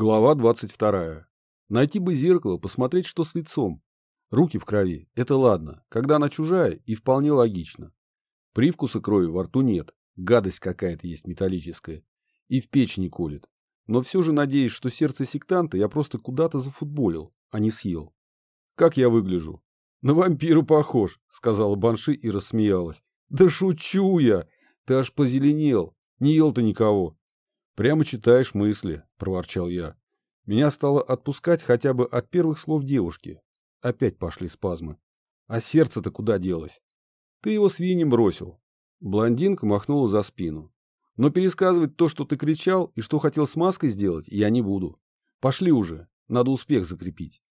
Глава 22. Найти бы зеркало, посмотреть, что с лицом. Руки в крови – это ладно, когда она чужая и вполне логично. Привкуса крови во рту нет, гадость какая-то есть металлическая. И в печени колет. Но все же надеюсь, что сердце сектанта я просто куда-то зафутболил, а не съел. Как я выгляжу? На вампира похож, сказала Банши и рассмеялась. Да шучу я! Ты аж позеленел. Не ел ты никого. «Прямо читаешь мысли», — проворчал я. Меня стало отпускать хотя бы от первых слов девушки. Опять пошли спазмы. А сердце-то куда делось? Ты его свиньям бросил. Блондинка махнула за спину. Но пересказывать то, что ты кричал и что хотел с маской сделать, я не буду. Пошли уже, надо успех закрепить.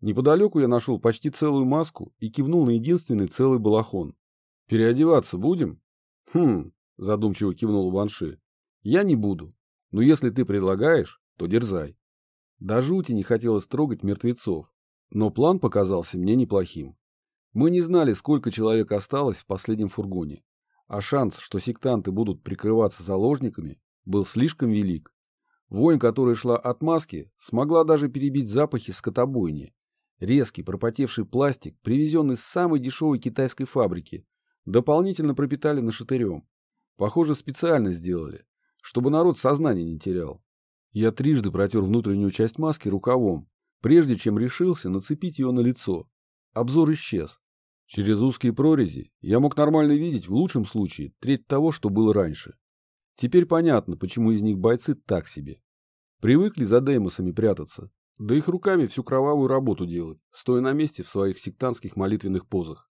Неподалеку я нашел почти целую маску и кивнул на единственный целый балахон. Переодеваться будем? Хм, задумчиво кивнул Банши. Я не буду. Но если ты предлагаешь, то дерзай. До жути не хотелось трогать мертвецов, но план показался мне неплохим. Мы не знали, сколько человек осталось в последнем фургоне, а шанс, что сектанты будут прикрываться заложниками, был слишком велик. Вонь, которая шла от маски, смогла даже перебить запахи скотобойни. Резкий пропотевший пластик, привезенный с самой дешевой китайской фабрики, дополнительно пропитали нашатырем. Похоже, специально сделали, чтобы народ сознание не терял. Я трижды протер внутреннюю часть маски рукавом, прежде чем решился нацепить ее на лицо. Обзор исчез. Через узкие прорези я мог нормально видеть в лучшем случае треть того, что было раньше. Теперь понятно, почему из них бойцы так себе. Привыкли за деймосами прятаться, да их руками всю кровавую работу делать, стоя на месте в своих сектантских молитвенных позах.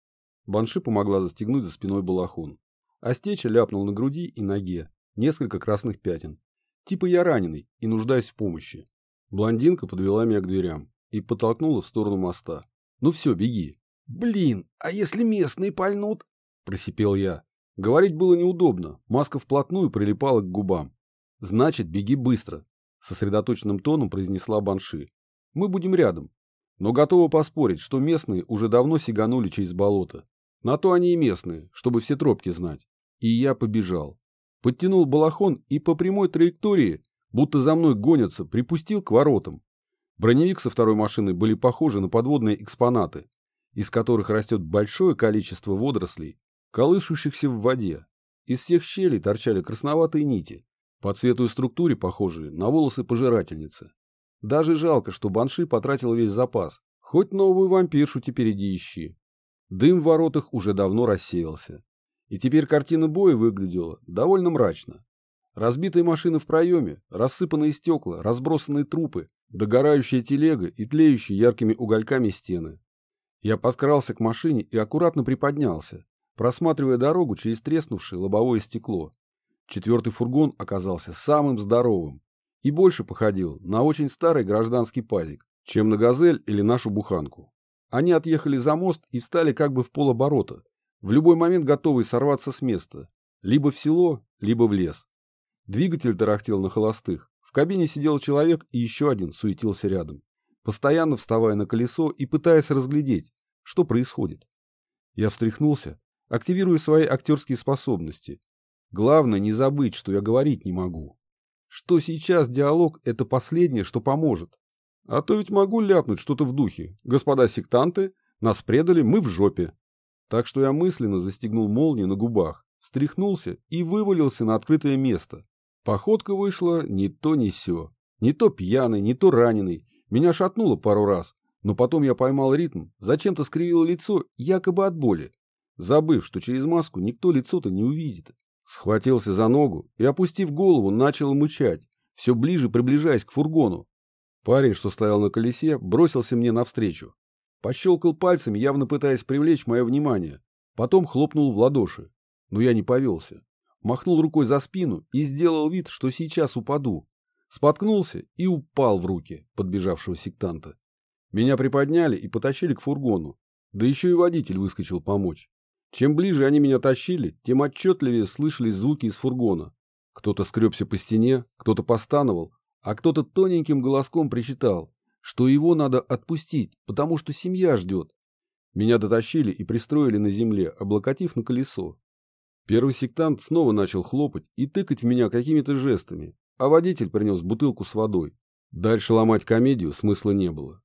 Банши помогла застегнуть за спиной балахон. Астеча ляпнул на груди и ноге, несколько красных пятен. Типа я раненый и нуждаюсь в помощи. Блондинка подвела меня к дверям и подтолкнула в сторону моста. Ну все, беги. Блин, а если местные пальнут? Просипел я. Говорить было неудобно, маска вплотную прилипала к губам. Значит, беги быстро, сосредоточенным тоном произнесла Банши. Мы будем рядом. Но готова поспорить, что местные уже давно сиганули через болото. На то они и местные, чтобы все тропки знать. И я побежал. Подтянул балахон и по прямой траектории, будто за мной гонятся, припустил к воротам. Броневик со второй машиной были похожи на подводные экспонаты, из которых растет большое количество водорослей, колышущихся в воде. Из всех щелей торчали красноватые нити, по цвету и структуре похожие на волосы пожирательницы. Даже жалко, что Банши потратил весь запас, хоть новую вампиршу теперь иди ищи. Дым в воротах уже давно рассеялся. И теперь картина боя выглядела довольно мрачно. Разбитые машины в проеме, рассыпанные стекла, разбросанные трупы, догорающая телега и тлеющие яркими угольками стены. Я подкрался к машине и аккуратно приподнялся, просматривая дорогу через треснувшее лобовое стекло. Четвертый фургон оказался самым здоровым и больше походил на очень старый гражданский пазик, чем на «Газель» или нашу буханку. Они отъехали за мост и встали как бы в полоборота, в любой момент готовый сорваться с места, либо в село, либо в лес. Двигатель тарахтел на холостых. В кабине сидел человек и еще один суетился рядом, постоянно вставая на колесо и пытаясь разглядеть, что происходит. Я встряхнулся, активируя свои актерские способности. Главное не забыть, что я говорить не могу. Что сейчас диалог – это последнее, что поможет. А то ведь могу ляпнуть что-то в духе. Господа сектанты, нас предали, мы в жопе. Так что я мысленно застегнул молнию на губах, встряхнулся и вывалился на открытое место. Походка вышла не то ни сё. Не то пьяный, не то раненый. Меня шатнуло пару раз, но потом я поймал ритм, зачем-то скривил лицо, якобы от боли, забыв, что через маску никто лицо-то не увидит. Схватился за ногу и, опустив голову, начал мычать, все ближе приближаясь к фургону. Парень, что стоял на колесе, бросился мне навстречу. Пощелкал пальцами, явно пытаясь привлечь мое внимание. Потом хлопнул в ладоши. Но я не повелся. Махнул рукой за спину и сделал вид, что сейчас упаду. Споткнулся и упал в руки подбежавшего сектанта. Меня приподняли и потащили к фургону. Да еще и водитель выскочил помочь. Чем ближе они меня тащили, тем отчетливее слышались звуки из фургона. Кто-то скребся по стене, кто-то постановал, а кто-то тоненьким голоском причитал что его надо отпустить, потому что семья ждет. Меня дотащили и пристроили на земле, облокотив на колесо. Первый сектант снова начал хлопать и тыкать в меня какими-то жестами, а водитель принес бутылку с водой. Дальше ломать комедию смысла не было.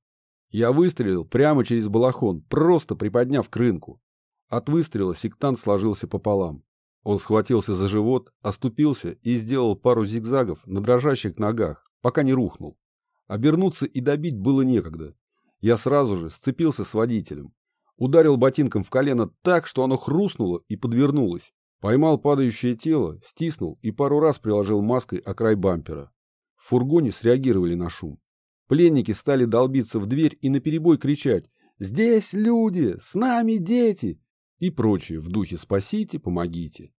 Я выстрелил прямо через балахон, просто приподняв к рынку. От выстрела сектант сложился пополам. Он схватился за живот, оступился и сделал пару зигзагов на дрожащих ногах, пока не рухнул. Обернуться и добить было некогда. Я сразу же сцепился с водителем. Ударил ботинком в колено так, что оно хрустнуло и подвернулось. Поймал падающее тело, стиснул и пару раз приложил маской о край бампера. В фургоне среагировали на шум. Пленники стали долбиться в дверь и наперебой кричать «Здесь люди! С нами дети!» и прочее в духе «Спасите, помогите».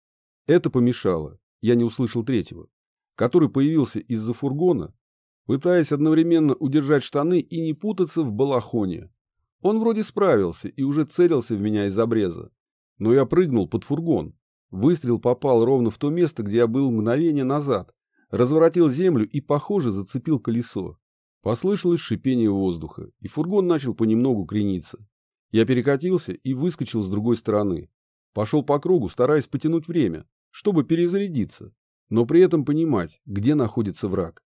Это помешало. Я не услышал третьего, который появился из-за фургона, пытаясь одновременно удержать штаны и не путаться в балахоне. Он вроде справился и уже целился в меня из обреза. Но я прыгнул под фургон. Выстрел попал ровно в то место, где я был мгновение назад. Разворотил землю и, похоже, зацепил колесо. Послышалось шипение воздуха, и фургон начал понемногу крениться. Я перекатился и выскочил с другой стороны. Пошел по кругу, стараясь потянуть время, чтобы перезарядиться, но при этом понимать, где находится враг.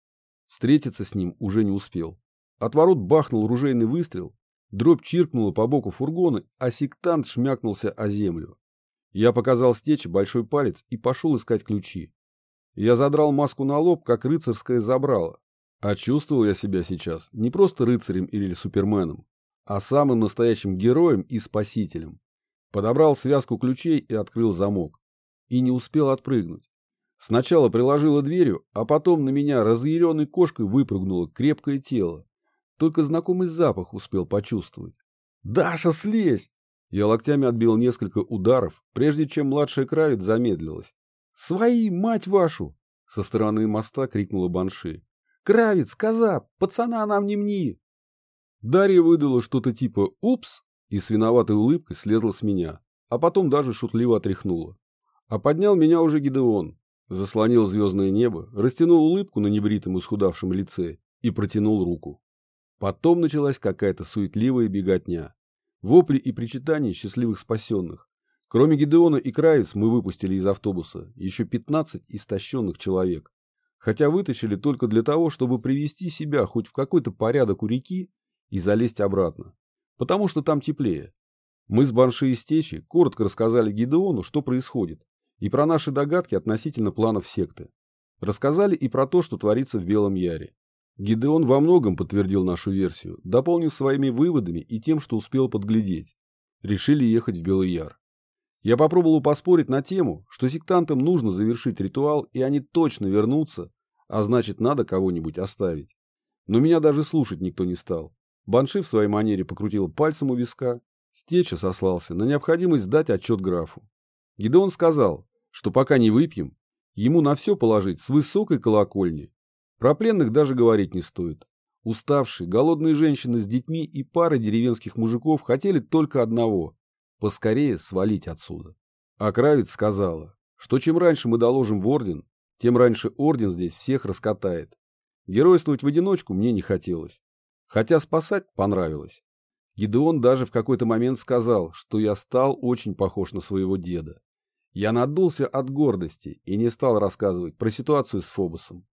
Встретиться с ним уже не успел. От ворот бахнул ружейный выстрел, дробь чиркнула по боку фургона, а сектант шмякнулся о землю. Я показал стече большой палец и пошел искать ключи. Я задрал маску на лоб, как рыцарское забрало. А чувствовал я себя сейчас не просто рыцарем или суперменом, а самым настоящим героем и спасителем. Подобрал связку ключей и открыл замок. И не успел отпрыгнуть. Сначала приложила дверью, а потом на меня разъяренной кошкой выпрыгнуло крепкое тело. Только знакомый запах успел почувствовать. «Даша, слезь!» Я локтями отбил несколько ударов, прежде чем младшая кравец замедлилась. «Свои, мать вашу!» Со стороны моста крикнула Банши. «Кравец, коза, пацана нам не мни!» Дарья выдала что-то типа «Упс!» и с виноватой улыбкой слезла с меня, а потом даже шутливо отряхнула. А поднял меня уже Гидеон, заслонил звездное небо, растянул улыбку на небритом и схудавшем лице и протянул руку. Потом началась какая-то суетливая беготня. Вопли и причитания счастливых спасенных. Кроме Гидеона и Краец мы выпустили из автобуса еще 15 истощенных человек. Хотя вытащили только для того, чтобы привести себя хоть в какой-то порядок у реки и залезть обратно. Потому что там теплее. Мы с Банши и Стечи коротко рассказали Гидеону, что происходит, и про наши догадки относительно планов секты. Рассказали и про то, что творится в Белом Яре. Гидеон во многом подтвердил нашу версию, дополнив своими выводами и тем, что успел подглядеть. Решили ехать в Белый Яр. Я попробовал поспорить на тему, что сектантам нужно завершить ритуал, и они точно вернутся, а значит, надо кого-нибудь оставить. Но меня даже слушать никто не стал. Банши в своей манере покрутил пальцем у виска. Стеча сослался на необходимость сдать отчет графу. Гидеон сказал, что пока не выпьем, ему на все положить с высокой колокольни. Про пленных даже говорить не стоит. Уставшие, голодные женщины с детьми и пара деревенских мужиков хотели только одного – поскорее свалить отсюда. А Кравец сказала, что чем раньше мы доложим в орден, тем раньше орден здесь всех раскатает. Геройствовать в одиночку мне не хотелось. Хотя спасать понравилось. Гидеон даже в какой-то момент сказал, что я стал очень похож на своего деда. Я надулся от гордости и не стал рассказывать про ситуацию с Фобосом.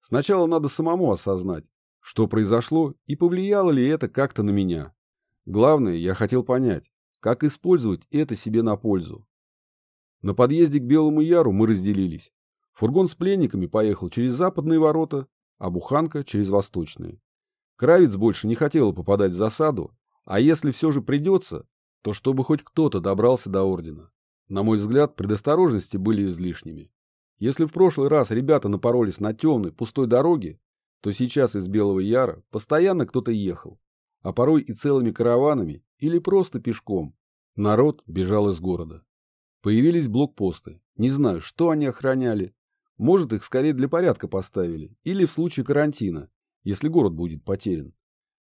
Сначала надо самому осознать, что произошло и повлияло ли это как-то на меня. Главное, я хотел понять, как использовать это себе на пользу. На подъезде к Белому Яру мы разделились. Фургон с пленниками поехал через западные ворота, а Буханка через восточные. Кравец больше не хотела попадать в засаду, а если все же придется, то чтобы хоть кто-то добрался до ордена. На мой взгляд, предосторожности были излишними. Если в прошлый раз ребята напоролись на темной, пустой дороге, то сейчас из Белого Яра постоянно кто-то ехал, а порой и целыми караванами или просто пешком. Народ бежал из города. Появились блокпосты. Не знаю, что они охраняли. Может, их скорее для порядка поставили, или в случае карантина, если город будет потерян.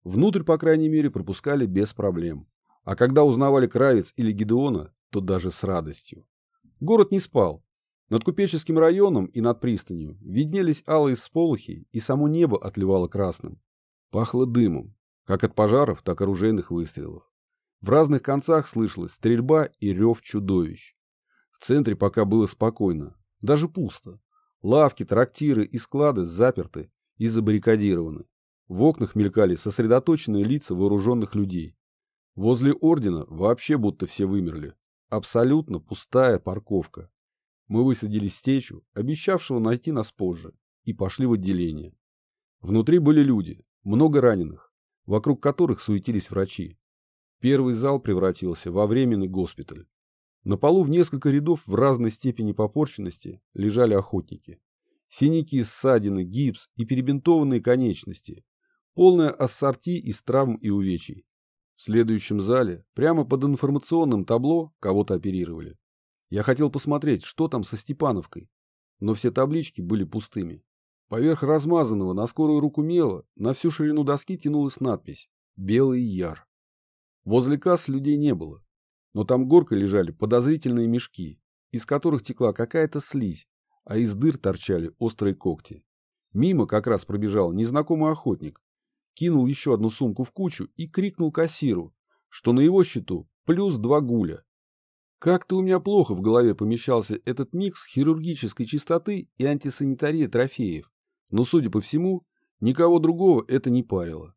Внутрь, по крайней мере, пропускали без проблем. А когда узнавали Кравец или Гедеона, то даже с радостью. Город не спал. Над купеческим районом и над пристанью виднелись алые всполохи, и само небо отливало красным. Пахло дымом, как от пожаров, так и оружейных выстрелов. В разных концах слышалась стрельба и рев чудовищ. В центре пока было спокойно, даже пусто. Лавки, трактиры и склады заперты, и забаррикадированы. В окнах мелькали сосредоточенные лица вооруженных людей. Возле ордена вообще будто все вымерли. Абсолютно пустая парковка. Мы высадили стечу, обещавшего найти нас позже, и пошли в отделение. Внутри были люди, много раненых, вокруг которых суетились врачи. Первый зал превратился во временный госпиталь. На полу в несколько рядов в разной степени попорченности лежали охотники. Синяки, ссадины, гипс и перебинтованные конечности. Полное ассорти из травм и увечий. В следующем зале, прямо под информационным табло, кого-то оперировали. Я хотел посмотреть, что там со Степановкой, но все таблички были пустыми. Поверх размазанного на скорую руку мела на всю ширину доски тянулась надпись «Белый яр». Возле касс людей не было, но там горкой лежали подозрительные мешки, из которых текла какая-то слизь, а из дыр торчали острые когти. Мимо как раз пробежал незнакомый охотник, кинул еще одну сумку в кучу и крикнул кассиру, что на его счету плюс два гуля. Как-то у меня плохо в голове помещался этот микс хирургической чистоты и антисанитарии трофеев, но, судя по всему, никого другого это не парило.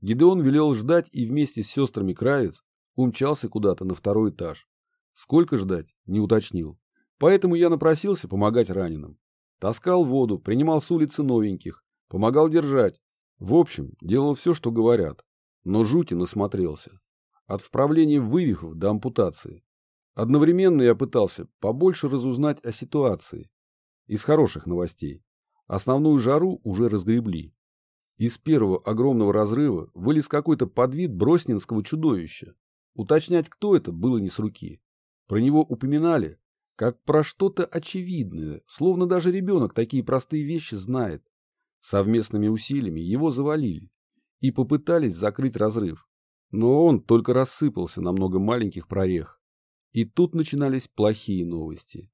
Гидеон велел ждать и вместе с сестрами Кравец умчался куда-то на второй этаж. Сколько ждать, не уточнил. Поэтому я напросился помогать раненым. Таскал воду, принимал с улицы новеньких, помогал держать. В общем, делал все, что говорят. Но жути насмотрелся. От вправления вывихов до ампутации. Одновременно я пытался побольше разузнать о ситуации. Из хороших новостей. Основную жару уже разгребли. Из первого огромного разрыва вылез какой-то подвид броснинского чудовища. Уточнять, кто это, было не с руки. Про него упоминали, как про что-то очевидное, словно даже ребенок такие простые вещи знает. Совместными усилиями его завалили и попытались закрыть разрыв. Но он только рассыпался на много маленьких прорех. И тут начинались плохие новости.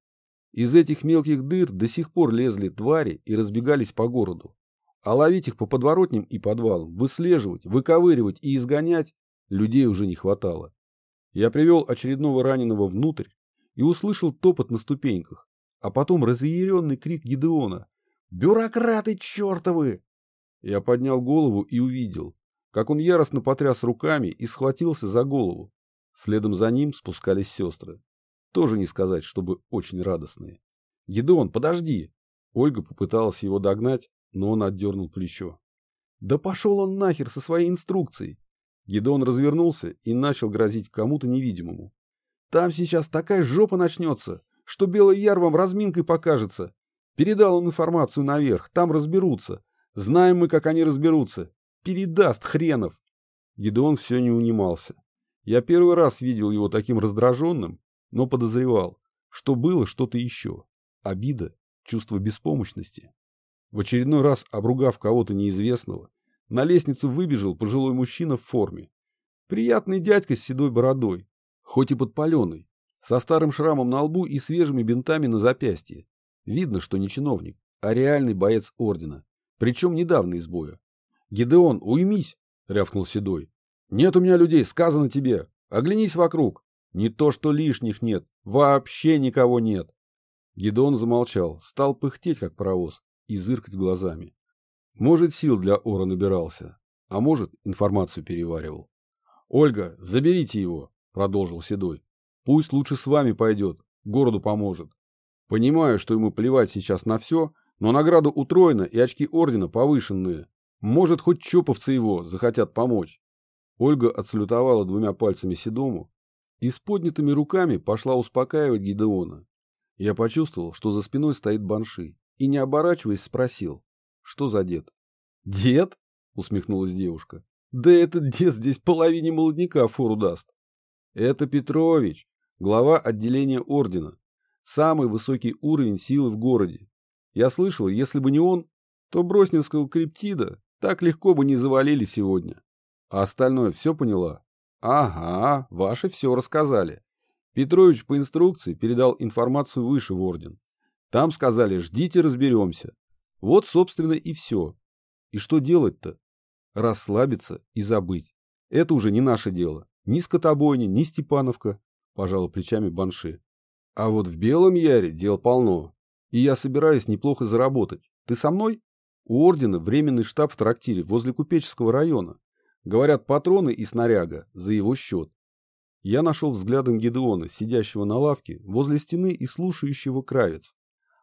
Из этих мелких дыр до сих пор лезли твари и разбегались по городу. А ловить их по подворотням и подвалам, выслеживать, выковыривать и изгонять людей уже не хватало. Я привел очередного раненого внутрь и услышал топот на ступеньках, а потом разъяренный крик Гидеона. «Бюрократы чертовы!» Я поднял голову и увидел, как он яростно потряс руками и схватился за голову. Следом за ним спускались сестры. Тоже не сказать, чтобы очень радостные. «Гедеон, подожди!» Ольга попыталась его догнать, но он отдернул плечо. «Да пошел он нахер со своей инструкцией!» Гедеон развернулся и начал грозить кому-то невидимому. «Там сейчас такая жопа начнется, что Белый Яр вам разминкой покажется. Передал он информацию наверх, там разберутся. Знаем мы, как они разберутся. Передаст хренов!» Гедеон все не унимался. Я первый раз видел его таким раздраженным, но подозревал, что было что-то еще. Обида, чувство беспомощности. В очередной раз, обругав кого-то неизвестного, на лестницу выбежал пожилой мужчина в форме. Приятный дядька с седой бородой, хоть и подпаленный, со старым шрамом на лбу и свежими бинтами на запястье. Видно, что не чиновник, а реальный боец ордена, причем недавно из боя. «Гидеон, уймись!» — рявкнул Седой. Нет у меня людей, сказано тебе. Оглянись вокруг. Не то, что лишних нет. Вообще никого нет. Гедон замолчал, стал пыхтеть, как паровоз, и зыркать глазами. Может, сил для ора набирался, а может, информацию переваривал. «Ольга, заберите его», — продолжил Седой. «Пусть лучше с вами пойдет, городу поможет. Понимаю, что ему плевать сейчас на все, но награду утроена и очки ордена повышенные. Может, хоть чоповцы его захотят помочь. Ольга отсалютовала двумя пальцами Седому и с поднятыми руками пошла успокаивать Гидеона. Я почувствовал, что за спиной стоит Банши, и, не оборачиваясь, спросил, что за дед? «Дед?» — усмехнулась девушка. «Да этот дед здесь половине молодняка фору даст». «Это Петрович, глава отделения ордена. Самый высокий уровень силы в городе. Я слышал, если бы не он, то Броснинского криптида так легко бы не завалили сегодня. А остальное все поняла? Ага, ваши все рассказали. Петрович по инструкции передал информацию выше в орден. Там сказали, ждите, разберемся. Вот, собственно, и все. И что делать-то? Расслабиться и забыть. Это уже не наше дело. Ни скотобойня, ни Степановка, пожала плечами Банши. А вот в Белом Яре дел полно. И я собираюсь неплохо заработать. Ты со мной? У ордена временный штаб в трактире возле Купеческого района. Говорят, патроны и снаряга за его счет. Я нашел взглядом Гедеона, сидящего на лавке, возле стены и слушающего кравец.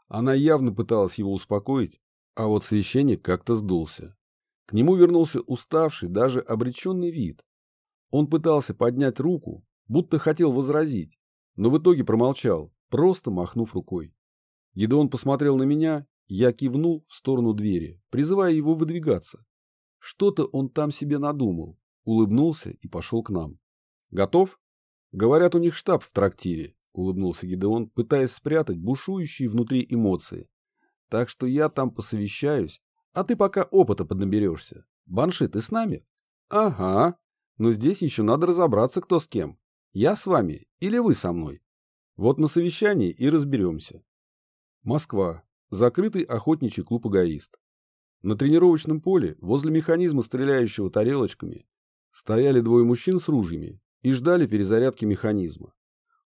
Она явно пыталась его успокоить, а вот священник как-то сдулся. К нему вернулся уставший, даже обреченный вид. Он пытался поднять руку, будто хотел возразить, но в итоге промолчал, просто махнув рукой. Гедеон посмотрел на меня, я кивнул в сторону двери, призывая его выдвигаться. Что-то он там себе надумал, улыбнулся и пошел к нам. «Готов?» «Говорят, у них штаб в трактире», — улыбнулся Гидеон, пытаясь спрятать бушующие внутри эмоции. «Так что я там посовещаюсь, а ты пока опыта поднаберешься. Банши, ты с нами?» «Ага. Но здесь еще надо разобраться, кто с кем. Я с вами или вы со мной? Вот на совещании и разберемся». Москва. Закрытый охотничий клуб «Эгоист». На тренировочном поле, возле механизма, стреляющего тарелочками, стояли двое мужчин с ружьями и ждали перезарядки механизма.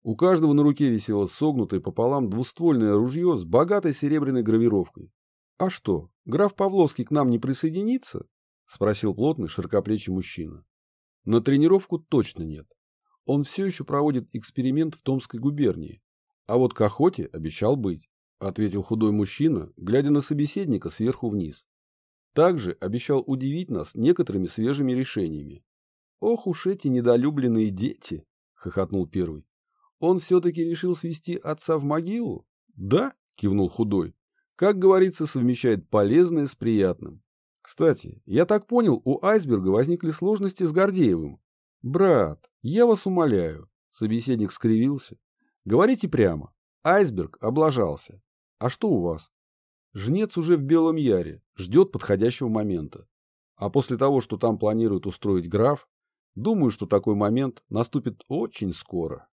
У каждого на руке висело согнутое пополам двуствольное ружье с богатой серебряной гравировкой. «А что, граф Павловский к нам не присоединится?» — спросил плотный широкоплечий мужчина. «На тренировку точно нет. Он все еще проводит эксперимент в Томской губернии, а вот к охоте обещал быть», — ответил худой мужчина, глядя на собеседника сверху вниз. Также обещал удивить нас некоторыми свежими решениями. «Ох уж эти недолюбленные дети!» — хохотнул первый. «Он все-таки решил свести отца в могилу?» «Да?» — кивнул худой. «Как говорится, совмещает полезное с приятным. Кстати, я так понял, у айсберга возникли сложности с Гордеевым. Брат, я вас умоляю». Собеседник скривился. «Говорите прямо. Айсберг облажался. А что у вас?» Жнец уже в Белом Яре, ждет подходящего момента. А после того, что там планирует устроить граф, Думаю, что такой момент наступит очень скоро.